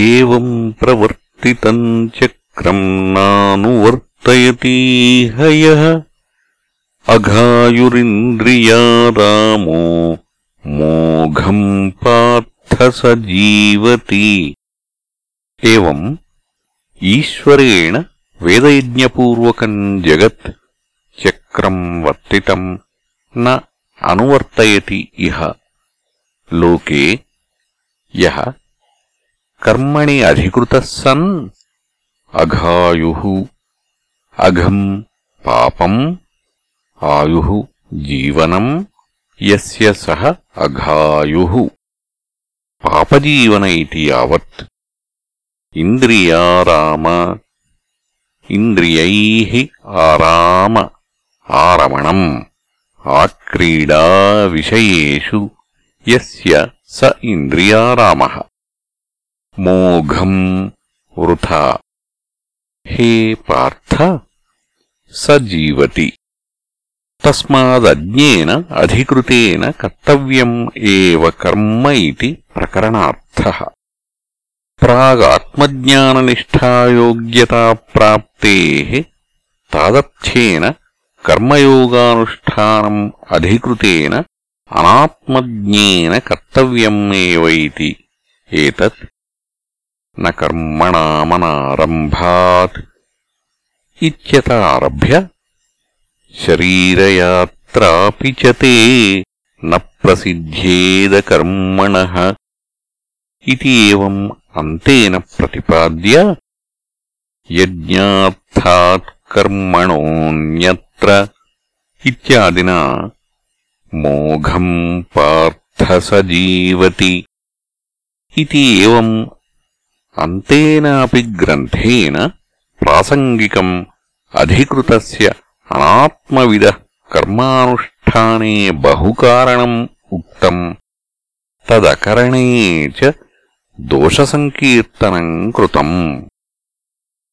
एवम् प्रवर्तितम् चक्रम् नानुवर्तयतीह यः अघायुरिन्द्रिया रामो मोघम् पार्थ स जीवति एवम् ईश्वरेण వేదయజ్ఞపూర్వకం జగత్ చక్రం వర్తితం న అనువర్తయతి ఇహ లోకే యహ కర్మణి అధికృతः సన్ అఘాయుః అఘం పాపం ఆయుః జీవనం యస్య సహ అఘాయుః పాపజీవన ఇతి యావత్ ఇంద్రియారామ ఇంద్రియైః ఆరామ ఆరమణం ఆక్రీడా విషయేషు యస్య స ఇంద్రియారామः మోఘం వృథా. హే పార్థ స జీవతి తస్మాదజ్ఞేన అధికృతేన కర్తవ్యం ఏవ కర్మ ఇది ప్రకరణార్థ. ప్రాగాత్మజ్ఞాననిష్టాయోగ్యతాప్రాప్తే తాదర్థ్యేన కర్మయోగానుష్ఠానం అధికృతేన అనాత్మజ్ఞేన కర్తవ్యమేవ ఇతి ఏతత్ न कर्मणामनारम्भात् इत्यत आरभ्य शरीरयात्रापि च ते न प्रसिद्ध्येदकर्मणः इति एवम् अन्तेन प्रतिपाद्य यज्ञार्थात् कर्मणोऽन्यत्र इत्यादिना मोघम् पार्थस जीवति इति एवम् అంతేనాపి గ్రంథేన ప్రాసంగికం అధికృత అనాత్మవిద కర్మానుష్ఠానే బహుకారణం ఉక్తం. తదకరణే చ దోషసంకీర్తనం కృతం.